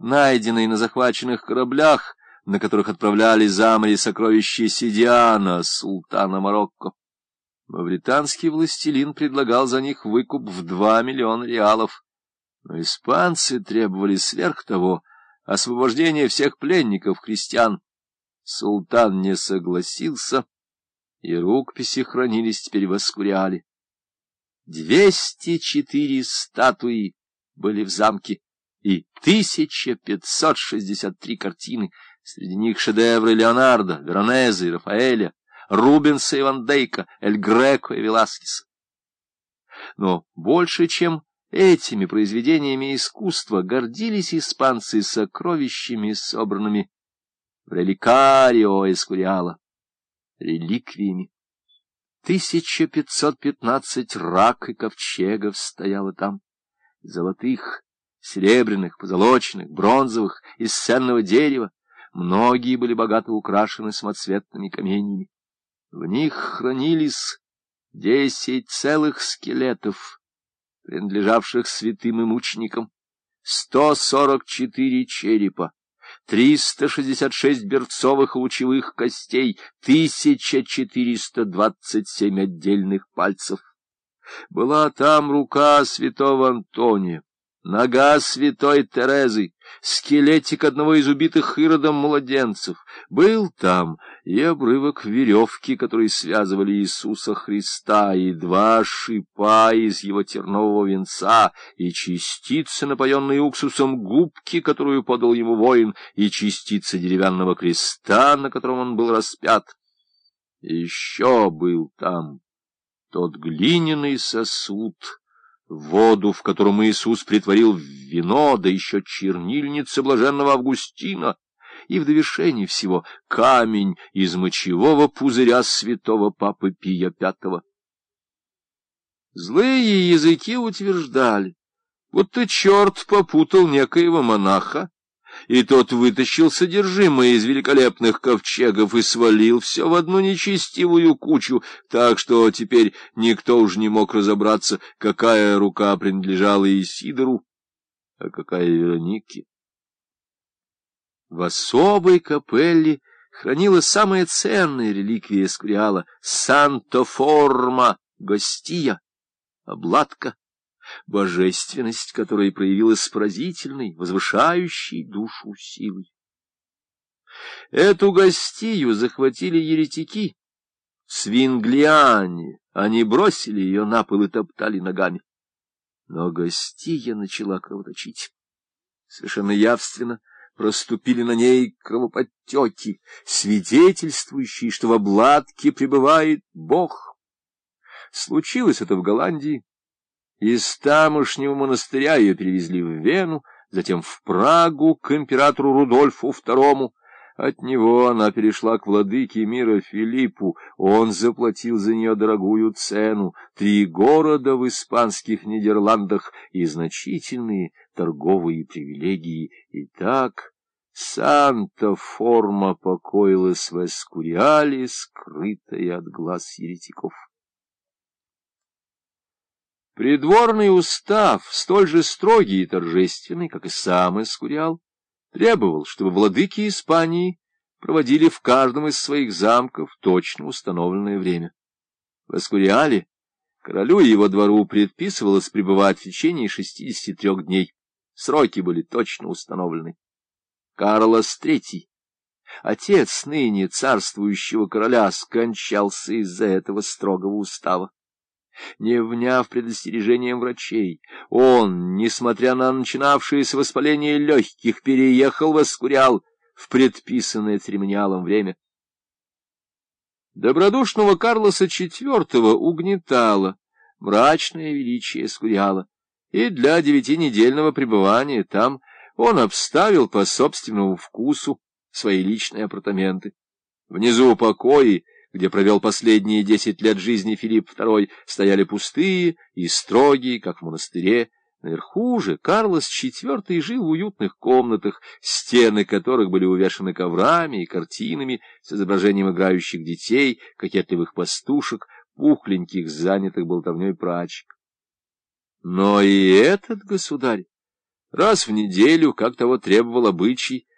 найденный на захваченных кораблях, на которых отправляли за море сокровища Сидиана, султана Марокко. Мавританский властелин предлагал за них выкуп в два миллиона реалов, но испанцы требовали сверх того освобождения всех пленников-христиан. Султан не согласился, и рукописи хранились теперь в Аскуриале. Двести четыре статуи были в замке и 1563 картины, среди них шедевры Леонардо, Веронезе и Рафаэля, Рубенса и Ван Дейка, Эль Греко и Веласкеса. Но больше, чем этими произведениями искусства, гордились испанцы сокровищами, собранными в реликарио Эскуриала, реликвиями. 1515 рак и ковчегов стояло там, золотых, серебряных, позолоченных, бронзовых, из ценного дерева. Многие были богато украшены самоцветными каменьями. В них хранились десять целых скелетов, принадлежавших святым и мученикам, сто сорок четыре черепа, триста шестьдесят шесть берцовых лучевых костей, тысяча четыреста двадцать семь отдельных пальцев. Была там рука святого Антония, Нога святой Терезы, скелетик одного из убитых Иродом младенцев, был там и обрывок веревки, которые связывали Иисуса Христа, и два шипа из его тернового венца, и частицы, напоенные уксусом губки, которую подал ему воин, и частицы деревянного креста, на котором он был распят. еще был там тот глиняный сосуд, воду, в котором Иисус притворил вино, да еще чернильница блаженного Августина, и в довершении всего камень из мочевого пузыря святого Папы Пия V. Злые языки утверждали, будто черт попутал некоего монаха, и тот вытащил содержимое из великолепных ковчегов и свалил все в одну нечестивую кучу, так что теперь никто уж не мог разобраться, какая рука принадлежала Исидору, а какая Веронике. В особой капелле хранилась самая ценная реликвия Эскуриала — Санто-Форма, гостия, обладка божественность которой проявилась поразительной, возвышающей душу силой. Эту гостию захватили еретики. Свинглиане, они бросили ее на пол и топтали ногами. Но гостия начала кровоточить. Совершенно явственно проступили на ней кровоподтеки, свидетельствующие, что в обладке пребывает Бог. Случилось это в Голландии, из тамошнего монастыря ее перевезли в Вену, затем в Прагу к императору Рудольфу II. От него она перешла к владыке мира Филиппу. Он заплатил за нее дорогую цену, три города в испанских Нидерландах и значительные торговые привилегии. И так Санта-форма покоилась в Эскуриале, скрытая от глаз еретиков. Придворный устав, столь же строгий и торжественный, как и сам Эскуриал, требовал, чтобы владыки Испании проводили в каждом из своих замков точно установленное время. В Эскуриале королю и его двору предписывалось пребывать в течение 63 дней. Сроки были точно установлены. Карлос III, отец ныне царствующего короля, скончался из-за этого строгого устава не вняв предостережением врачей. Он, несмотря на начинавшееся воспаление легких, переехал в Аскуриал в предписанное церемониалом время. Добродушного Карлоса IV угнетало мрачное величие Аскуриала, и для девятинедельного пребывания там он обставил по собственному вкусу свои личные апартаменты. Внизу покои где провел последние десять лет жизни Филипп II, стояли пустые и строгие, как в монастыре. Наверху же Карлос IV жил в уютных комнатах, стены которых были увешаны коврами и картинами с изображением играющих детей, кокетливых пастушек, пухленьких, занятых болтовней прачек. Но и этот государь Раз в неделю, как того требовал обычай,